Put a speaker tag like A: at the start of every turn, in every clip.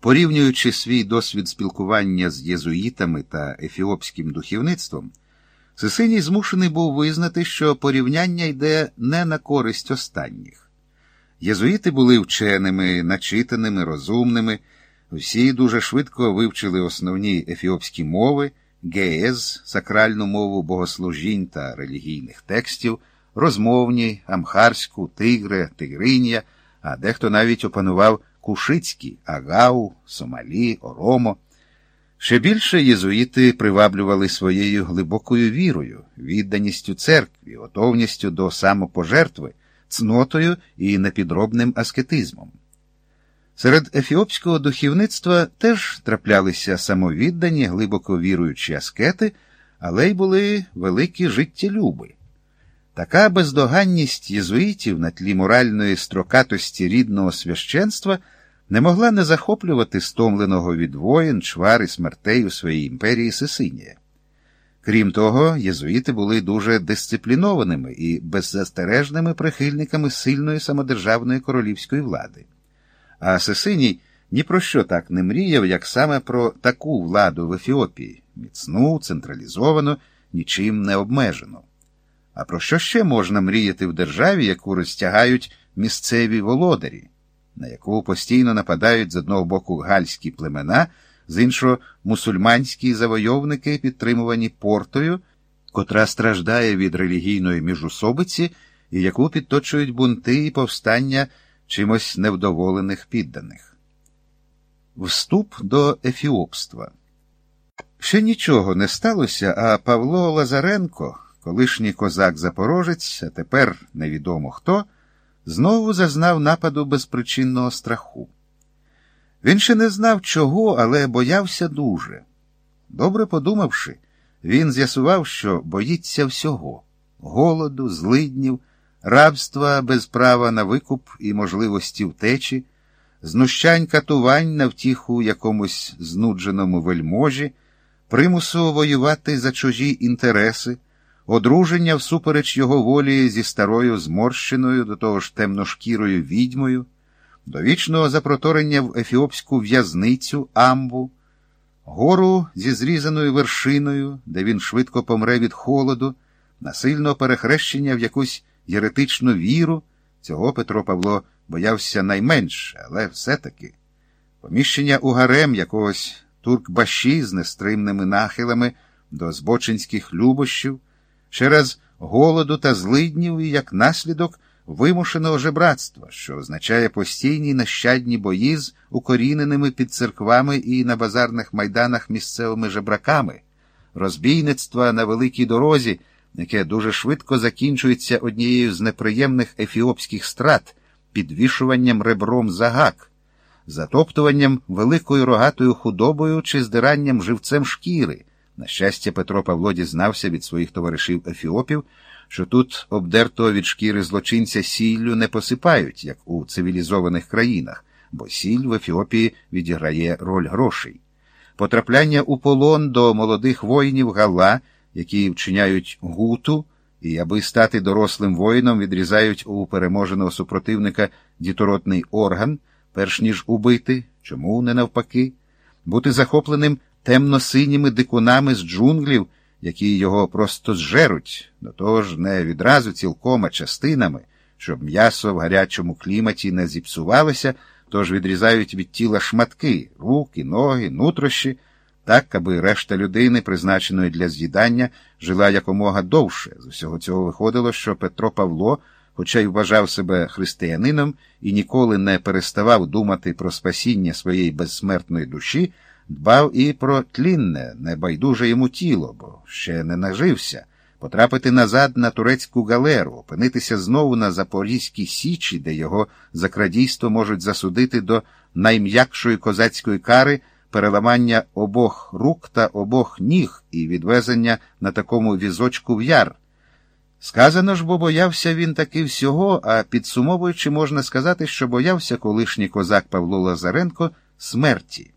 A: Порівнюючи свій досвід спілкування з єзуїтами та ефіопським духовництвом, Сисиній змушений був визнати, що порівняння йде не на користь останніх. Єзуїти були вченими, начитаними, розумними, всі дуже швидко вивчили основні ефіопські мови, геез, сакральну мову богослужінь та релігійних текстів, розмовні, амхарську, тигре, тигринія, а дехто навіть опанував кушицькі, агау, сомалі, оромо. Ще більше єзуїти приваблювали своєю глибокою вірою, відданістю церкві, готовністю до самопожертви, цнотою і непідробним аскетизмом. Серед ефіопського духовництва теж траплялися самовіддані, глибоко віруючі аскети, але й були великі життєлюби. Така бездоганність єзуїтів на тлі моральної строкатості рідного священства не могла не захоплювати стомленого від воїн, чвар і смертей у своїй імперії Сисинія. Крім того, єзуїти були дуже дисциплінованими і беззастережними прихильниками сильної самодержавної королівської влади. А Сесиній ні про що так не мріяв, як саме про таку владу в Ефіопії міцну, централізовану, нічим не обмежену. А про що ще можна мріяти в державі, яку розтягають місцеві володарі, на яку постійно нападають з одного боку гальські племена, з іншого мусульманські завойовники, підтримувані портою, котра страждає від релігійної міжусобиці і яку підточують бунти і повстання чимось невдоволених підданих. Вступ до ефіопства. Ще нічого не сталося, а Павло Лазаренко, колишній козак Запорожець, а тепер невідомо хто, знову зазнав нападу безпричинного страху. Він ще не знав чого, але боявся дуже. Добре подумавши, він з'ясував, що боїться всього голоду, злиднів, рабства без права на викуп і можливості втечі, знущань катувань на втіху якомусь знудженому вельможі, примусу воювати за чужі інтереси, одруження всупереч його волі зі старою зморщеною, до того ж темношкірою відьмою, до вічного запроторення в ефіопську в'язницю амбу, гору зі зрізаною вершиною, де він швидко помре від холоду, насильного перехрещення в якусь єретичну віру, цього Петро Павло боявся найменше, але все-таки. Поміщення у гарем якогось туркбаші з нестримними нахилами до збочинських любощів, через голоду та злиднів і як наслідок вимушеного жебратства, що означає постійні нащадні бої з укоріненими під церквами і на базарних майданах місцевими жебраками, розбійництва на великій дорозі яке дуже швидко закінчується однією з неприємних ефіопських страт, підвішуванням ребром за гак, затоптуванням великою рогатою худобою чи здиранням живцем шкіри. На щастя, Петро Павло дізнався від своїх товаришів ефіопів, що тут обдертого від шкіри злочинця сіллю не посипають, як у цивілізованих країнах, бо сіль в Ефіопії відіграє роль грошей. Потрапляння у полон до молодих воїнів Гала які вчиняють гуту, і, аби стати дорослим воїном, відрізають у переможеного супротивника діторотний орган, перш ніж убити, чому не навпаки, бути захопленим темно-синіми дикунами з джунглів, які його просто зжеруть, до того ж не відразу цілком, а частинами, щоб м'ясо в гарячому кліматі не зіпсувалося, тож відрізають від тіла шматки, руки, ноги, нутрощі так, аби решта людини, призначеної для з'їдання, жила якомога довше. З усього цього виходило, що Петро Павло, хоча й вважав себе християнином і ніколи не переставав думати про спасіння своєї безсмертної душі, дбав і про тлінне, небайдуже йому тіло, бо ще не нажився. Потрапити назад на турецьку галеру, опинитися знову на Запорізькій Січі, де його за крадійство можуть засудити до найм'якшої козацької кари переламання обох рук та обох ніг і відвезення на такому візочку в яр. Сказано ж, бо боявся він таки всього, а підсумовуючи, можна сказати, що боявся колишній козак Павло Лазаренко смерті.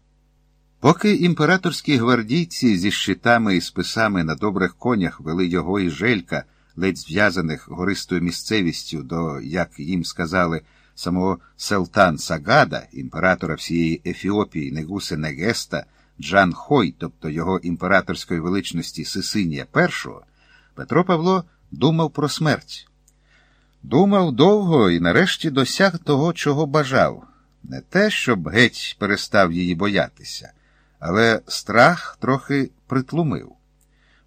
A: Поки імператорські гвардійці зі щитами і списами на добрих конях вели його і желька, ледь зв'язаних гористою місцевістю до, як їм сказали, самого Селтан Сагада, імператора всієї Ефіопії, Негуси Негеста, Джан Хой, тобто його імператорської величності Сисинія І, Петро Павло думав про смерть. Думав довго і нарешті досяг того, чого бажав. Не те, щоб геть перестав її боятися, але страх трохи притлумив,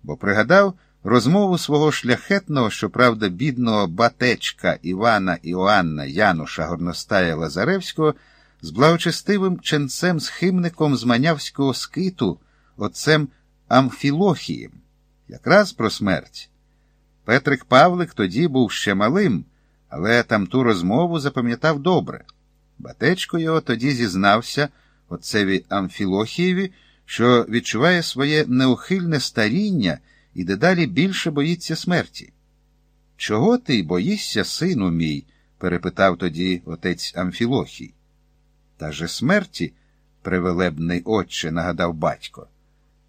A: бо пригадав розмову свого шляхетного, щоправда, бідного батечка Івана Іоанна Януша Горностая Лазаревського з благочестивим ченцем схимником з Манявського скиту, отцем Амфілохієм, якраз про смерть. Петрик Павлик тоді був ще малим, але там ту розмову запам'ятав добре. Батечко його тоді зізнався отцеві Амфілохієві, що відчуває своє неухильне старіння і дедалі більше боїться смерті. Чого ти боїшся, сину мій? перепитав тоді отець Амфілохій. Та же смерті, превелебний отче, нагадав батько.